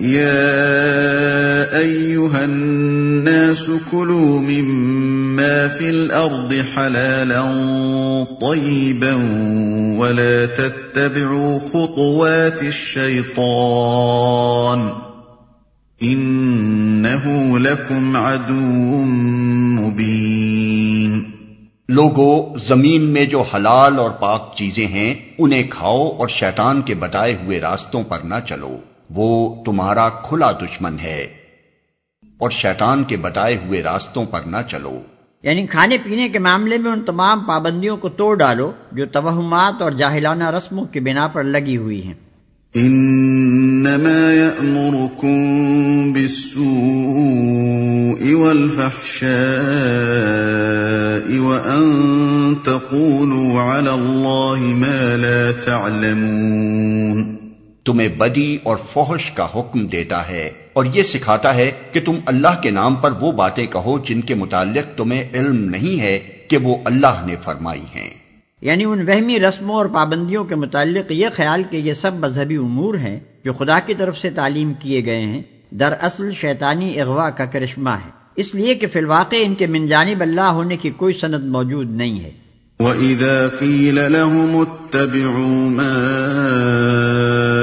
يا ايها الناس كلوا مما في الارض حلالا طيبا ولا تتبعوا خطوات الشيطان انه لكم عدو مبين لوگو، زمین میں جو حلال اور پاک چیزیں ہیں، انہیں کھاؤ اور شیطان کے بتائے ہوئے راستوں پر نہ چلو۔ وہ تمہارا کھلا دشمن ہے اور شیطان کے بتائے ہوئے راستوں پر نہ چلو۔ یعنی کھانے پینے کے معاملے میں ان تمام پابندیوں کو توڑ ڈالو جو توہمات اور جاہلانہ رسموں کی بنا پر لگی ہوئی ہیں۔ انما يأمركم بالسوء والفحشاء وان تقولوا على الله ما لا تعلمون۔ تمہیں بدی اور فحش کا حکم دیتا ہے اور یہ سکھاتا ہے کہ تم اللہ کے نام پر وہ باتیں کہو جن کے متعلق تمہیں علم نہیں ہے کہ وہ اللہ نے فرمائی ہیں۔ یعنی ان وہمی رسموں اور پابندیوں کے متعلق یہ خیال کہ یہ سب مذہبی امور ہیں جو خدا کی طرف سے تعلیم کیے گئے ہیں دراصل شیطانی اغوا کا کرشمہ ہے۔ اس لیے کہ فی الواقع ان کے من جانب اللہ ہونے کی کوئی سند موجود نہیں ہے۔ وَإِذَا قِيلَ لَهُمُ اتَّبِعُوا مَا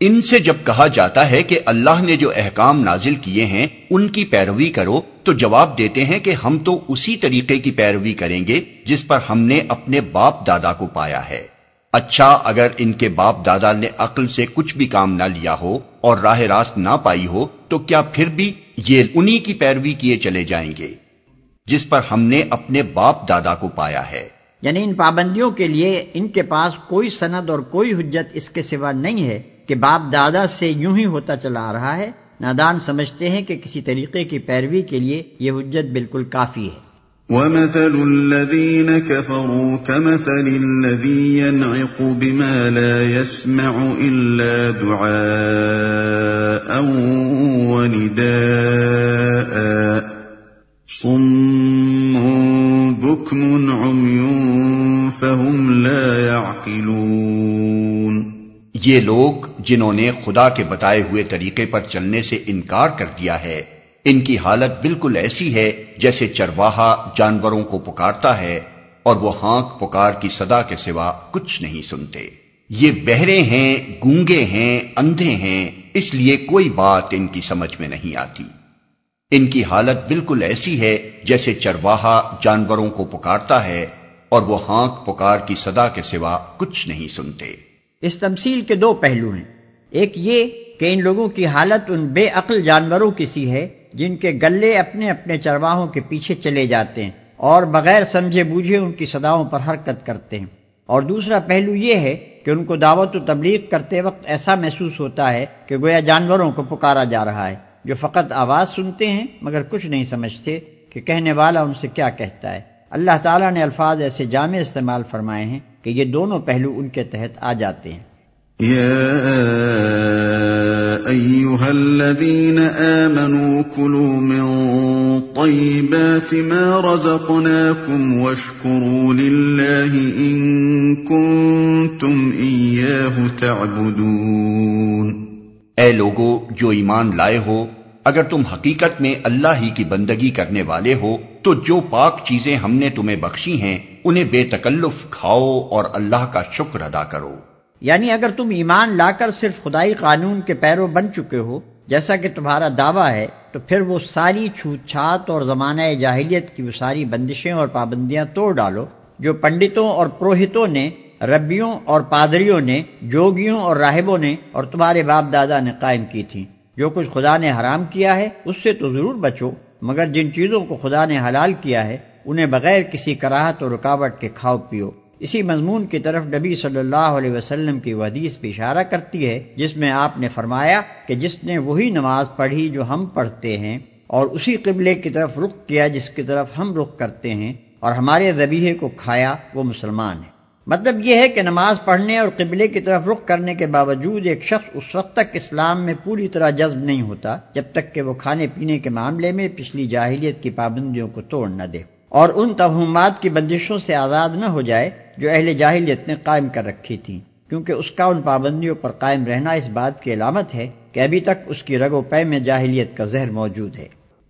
ان سے جب کہا جاتا ہے کہ اللہ نے جو احکام نازل کیے ہیں، ان کی پیروی کرو، تو جواب دیتے ہیں کہ ہم تو اسی طریقے کی پیروی کریں گے، جس پر ہم نے اپنے باپ دادا کو پایا ہے۔ اچھا اگر ان کے باپ دادا نے عقل سے کچھ بھی کام نہ لیا ہو اور راہ راست نہ پائی ہو، تو کیا پھر بھی یہ انہی کی پیروی کیے چلے جائیں گے، جس پر ہم نے اپنے باپ دادا کو پایا ہے۔ یعنی ان پابندیوں کے لیے ان کے پاس کوئی سند اور کوئی حجت اس کے سوا نہیں ہے۔ کہ باپ دادا سے یوں ہی ہوتا چلا آ رہا ہے، نادان سمجھتے ہیں کہ کسی طریقے کی پیروی کے لیے یہ حجت بالکل کافی ہے۔ وَمَثَلُ الَّذِينَ كَفَرُوا كَمَثَلِ الَّذِي يَنْعِقُ بِمَا لَا يَسْمَعُ إِلَّا دُعَاءً وَنِدَاءً صُمٌّ بُكْمٌ عُمْيٌ فَهُمْ لَا يَعْقِلُونَ یہ لوگ جنہوں نے خدا کے بتائے ہوئے طریقے پر چلنے سے انکار کر دیا ہے، ان کی حالت بالکل ایسی ہے جیسے چرواہا جانوروں کو پکارتا ہے اور وہ ہانک پکار کی صدا کے سوا کچھ نہیں سنتے۔ یہ بہرے ہیں، گونگے ہیں، اندھے ہیں، اس لیے کوئی بات ان کی سمجھ میں نہیں آتی۔ ان کی حالت بالکل ایسی ہے جیسے چرواہا جانوروں کو پکارتا ہے اور وہ ہانک پکار کی صدا کے سوا کچھ نہیں سنتے۔ اس تمثیل کے دو پہلو ہیں۔ ایک یہ کہ ان لوگوں کی حالت ان بے عقل جانوروں کی سی ہے، جن کے گلے اپنے اپنے چرواہوں کے پیچھے چلے جاتے ہیں اور بغیر سمجھے بوجھے ان کی صداؤں پر حرکت کرتے ہیں۔ اور دوسرا پہلو یہ ہے کہ ان کو دعوت و تبلیغ کرتے وقت ایسا محسوس ہوتا ہے کہ گویا جانوروں کو پکارا جا رہا ہے، جو فقط آواز سنتے ہیں مگر کچھ نہیں سمجھتے کہ کہنے والا ان سے کیا کہتا ہے۔ اللہ تعالیٰ نے الفاظ ایسے جامع استعمال فرمائے ہیں کہ یہ دونوں پہلو ان کے تحت آ جاتے ہیں۔ أيها الذين آمنوا كلوا من طيبات ما رزقناكم واشكروا لله إن كنتم إياه تعبدون۔ اے لوگو جو ایمان لائے ہو اگر تم حقیقت میں اللہ ہی کی بندگی کرنے والے ہو تو جو پاک چیزیں ہم نے تمہیں بخشی ہیں انہیں بے تکلف کھاؤ اور اللہ کا شکر ادا کرو۔ یعنی اگر تم ایمان لا کر صرف خدائی قانون کے پیرو بن چکے ہو، جیسا کہ تمہارا دعویٰ ہے، تو پھر وہ ساری چھوت چھات اور زمانہ جاہلیت کی وہ ساری بندشیں اور پابندیاں توڑ ڈالو، جو پنڈتوں اور پروہتوں نے، ربیوں اور پادریوں نے، جوگیوں اور راہبوں نے اور تمہارے باپ دادا نے قائم کی تھی جو کچھ خدا نے حرام کیا ہے، اس سے تو ضرور بچو، مگر جن چیزوں کو خدا نے حلال کیا ہے انہیں بغیر کسی کراہت اور رکاوٹ کے کھاؤ پیو۔ اسی مضمون کی طرف نبی صلی اللہ علیہ وسلم کی حدیث بھی اشارہ کرتی ہے، جس میں آپ نے فرمایا کہ جس نے وہی نماز پڑھی جو ہم پڑھتے ہیں، اور اسی قبلے کی طرف رخ کیا جس کی طرف ہم رخ کرتے ہیں، اور ہمارے ذبیحے کو کھایا، وہ مسلمان ہے۔ مطلب یہ ہے کہ نماز پڑھنے اور قبلے کی طرف رخ کرنے کے باوجود ایک شخص اس وقت تک اسلام میں پوری طرح جذب نہیں ہوتا، جب تک کہ وہ کھانے پینے کے معاملے میں پچھلی جاہلیت کی پابندیوں کو توڑ نہ دے۔ اور ان توہمات کی بندشوں سے آزاد نہ ہو جائے جو اہل جاہلیت نے قائم کر رکھی تھی کیونکہ اس کا ان پابندیوں پر قائم رہنا اس بات کی علامت ہے کہ ابھی تک اس کی رگ و پے میں جاہلیت کا زہر موجود ہے۔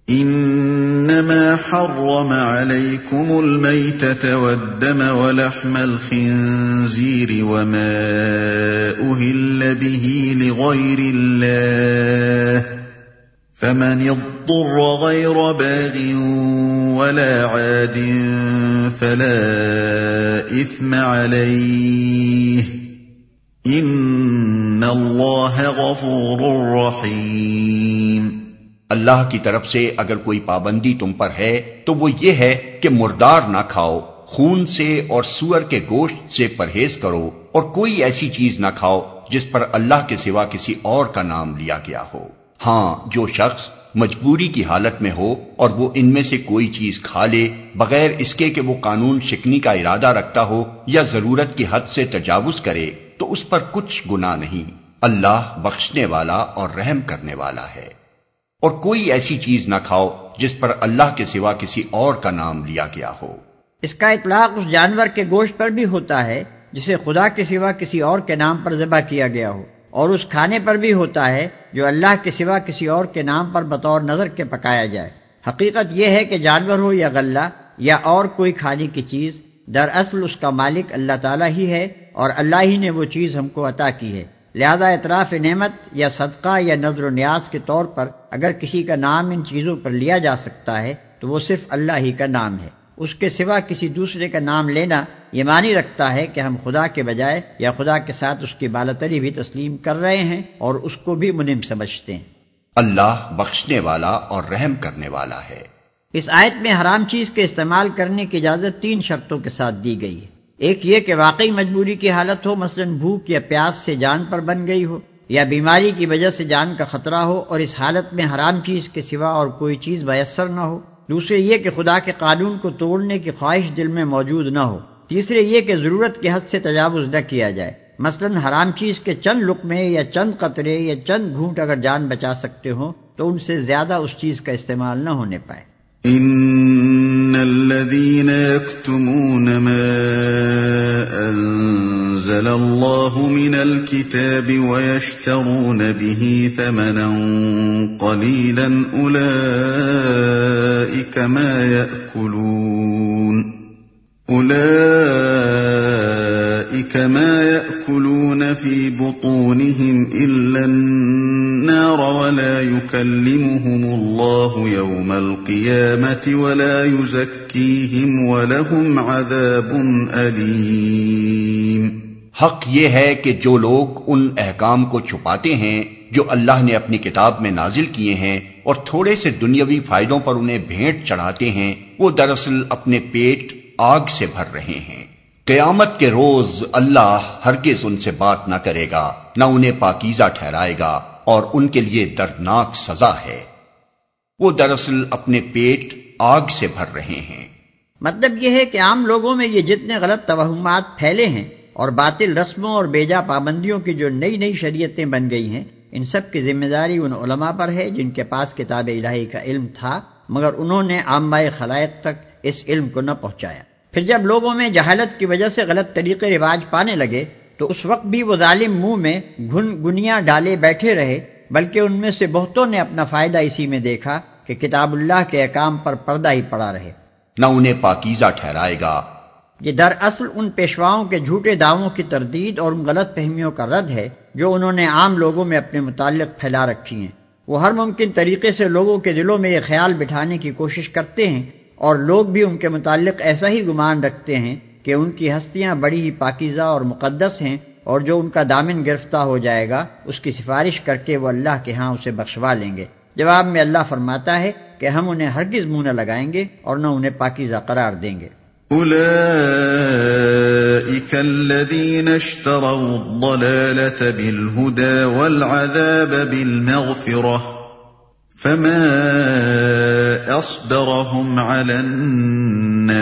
انما حرم عليكم الميتة والدم ولحم الخنزير وما اهل به لغير الله فمن اضطر غير باغ ولا عاد فلا اثم عليه ان اللہ غفور رحیم اللہ کی طرف سے اگر کوئی پابندی تم پر ہے تو وہ یہ ہے کہ مردار نہ کھاؤ، خون سے اور سور کے گوشت سے پرہیز کرو اور کوئی ایسی چیز نہ کھاؤ جس پر اللہ کے سوا کسی اور کا نام لیا گیا ہو۔ ہاں جو شخص مجبوری کی حالت میں ہو اور وہ ان میں سے کوئی چیز کھا لے، بغیر اس کے کہ وہ قانون شکنی کا ارادہ رکھتا ہو یا ضرورت کی حد سے تجاوز کرے، تو اس پر کچھ گنا نہیں۔ اللہ بخشنے والا اور رحم کرنے والا ہے۔ اور کوئی ایسی چیز نہ کھاؤ جس پر اللہ کے سوا کسی اور کا نام لیا گیا ہو۔ اس کا اطلاق اس جانور کے گوشت پر بھی ہوتا ہے، جسے خدا کے سوا کسی اور کے نام پر ذبح کیا گیا ہو۔ اور اس کھانے پر بھی ہوتا ہے جو اللہ کے سوا کسی اور کے نام پر بطور نظر کے پکایا جائے۔ حقیقت یہ ہے کہ جانور ہو یا غلہ یا اور کوئی کھانے کی چیز، دراصل اس کا مالک اللہ تعالیٰ ہی ہے اور اللہ ہی نے وہ چیز ہم کو عطا کی ہے۔ لہذا اطراف نعمت یا صدقہ یا نظر و نیاز کے طور پر اگر کسی کا نام ان چیزوں پر لیا جا سکتا ہے تو وہ صرف اللہ ہی کا نام ہے۔ اس کے سوا کسی دوسرے کا نام لینا یہ معنی رکھتا ہے کہ ہم خدا کے بجائے یا خدا کے ساتھ اس کی بالتری بھی تسلیم کر رہے ہیں اور اس کو بھی منم سمجھتے ہیں۔ اللہ بخشنے والا اور رحم کرنے والا ہے۔ اس آیت میں حرام چیز کے استعمال کرنے کی اجازت تین شرطوں کے ساتھ دی گئی ہے۔ ایک یہ کہ واقعی مجبوری کی حالت ہو مثلا بھوک یا پیاس سے جان پر بن گئی ہو یا بیماری کی وجہ سے جان کا خطرہ ہو اور اس حالت میں حرام چیز کے سوا اور کوئی چیز میسر نہ ہو۔ دوسرے یہ کہ خدا کے قانون کو توڑنے کی خواہش دل میں موجود نہ ہو۔ تیسرے یہ کہ ضرورت کے حد سے تجاوز نہ کیا جائے۔ مثلا حرام چیز کے چند لقمے یا چند قطرے یا چند گھونٹ اگر جان بچا سکتے ہوں تو ان سے زیادہ اس چیز کا استعمال نہ ہونے پائے۔ ان الذين يكتمون ما انزل الله من الكتاب ويشترون به ثمنا قليلا اولئك أولئك ما ياكلون اولئك ما ياكلون في بطونهم الا النار ولا يكلمهم الله يوم القيامة ولا يزكيهم ولهم عذاب أليم حق یہ ہے کہ جو لوگ ان احکام کو چھپاتے ہیں جو اللہ نے اپنی کتاب میں نازل کیے ہیں اور تھوڑے سے دنیاوی فائدوں پر انہیں بھیٹ چڑھاتے ہیں، وہ دراصل اپنے پیٹ آگ سے بھر رہے ہیں۔ قیامت کے روز اللہ ہرگز ان سے بات نہ کرے گا، نہ انہیں پاکیزہ ٹھہرائے گا اور ان کے لیے دردناک سزا ہے۔ وہ دراصل اپنے پیٹ آگ سے بھر رہے ہیں۔ مطلب یہ ہے کہ عام لوگوں میں یہ جتنے غلط توہمات پھیلے ہیں اور باطل رسموں اور بیجا پابندیوں کی جو نئی نئی شریعتیں بن گئی ہیں ان سب کی ذمہ داری ان علماء پر ہے جن کے پاس کتاب الہی کا علم تھا مگر انہوں نے عام خلائق تک اس علم کو نہ پہنچایا۔ پھر جب لوگوں میں جہالت کی وجہ سے غلط طریقے رواج پانے لگے تو اس وقت بھی وہ ظالم منہ میں گھن گنیا ڈالے بیٹھے رہے بلکہ ان میں سے بہتوں نے اپنا فائدہ اسی میں دیکھا کہ کتاب اللہ کے احکام پر پردہ ہی پڑا رہے۔ نہ انہیں پاکیزہ ٹھہرائے گا۔ یہ دراصل ان پیشواؤں کے جھوٹے دعووں کی تردید اور ان غلط فہمیوں کا رد ہے جو انہوں نے عام لوگوں میں اپنے متعلق پھیلا رکھی ہیں۔ وہ ہر ممکن طریقے سے لوگوں کے دلوں میں یہ خیال بٹھانے کی کوشش کرتے ہیں اور لوگ بھی ان کے متعلق ایسا ہی گمان رکھتے ہیں کہ ان کی ہستیاں بڑی ہی پاکیزہ اور مقدس ہیں اور جو ان کا دامن گرفتہ ہو جائے گا، اس کی سفارش کر کے وہ اللہ کے ہاں اسے بخشوا لیں گے۔ جواب میں اللہ فرماتا ہے کہ ہم انہیں ہرگز منہ نہ لگائیں گے اور نہ انہیں پاکیزہ قرار دیں گے۔ فما فأصبرهم على النار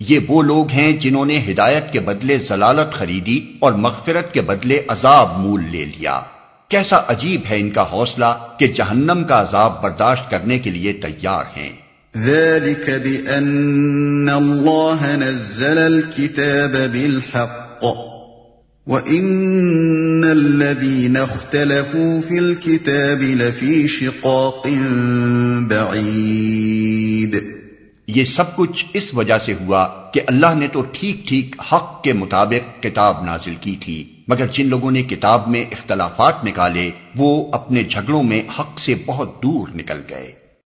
یہ وہ لوگ ہیں جنہوں نے ہدایت کے بدلے ضلالت خریدی اور مغفرت کے بدلے عذاب مول لے لیا۔ کیسا عجیب ہے ان کا حوصلہ کہ جہنم کا عذاب برداشت کرنے کے لیے تیار ہیں۔ ذلك بأن الله نزل الكتاب بالحق وإن الذين اختلفوا في الكتاب لفي شقاق بعيد. یہ سب کچھ اس وجہ سے ہوا کہ اللہ نے تو ٹھیک ٹھیک حق کے مطابق کتاب نازل کی تھی، مگر جن لوگوں نے کتاب میں اختلافات نکالے، وہ اپنے جھگڑوں میں حق سے بہت دور نکل گئے۔